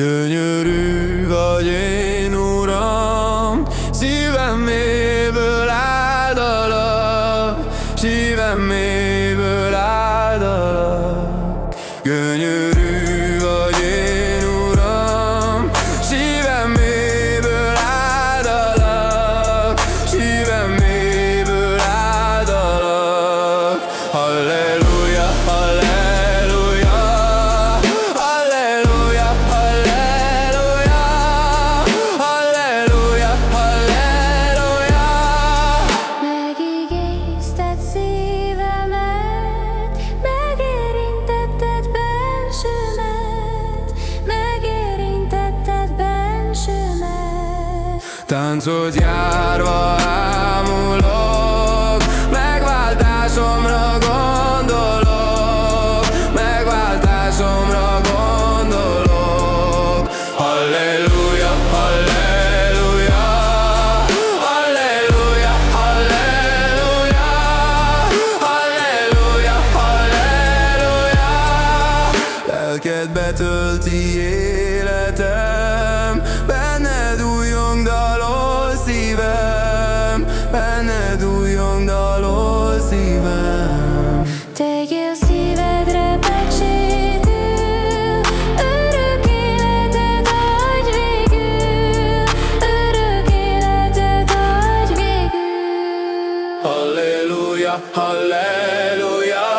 연유를 Táncot járva ámulok Megváltásomra gondolok Megváltásomra gondolok. Halleluja, halleluja Halleluja, halleluja Halleluja, halleluja. Lelked betölti életem szívem Tegyél szívedre pecsétül, örök életet adj végül, örök életet adj végül. Halleluja, halleluja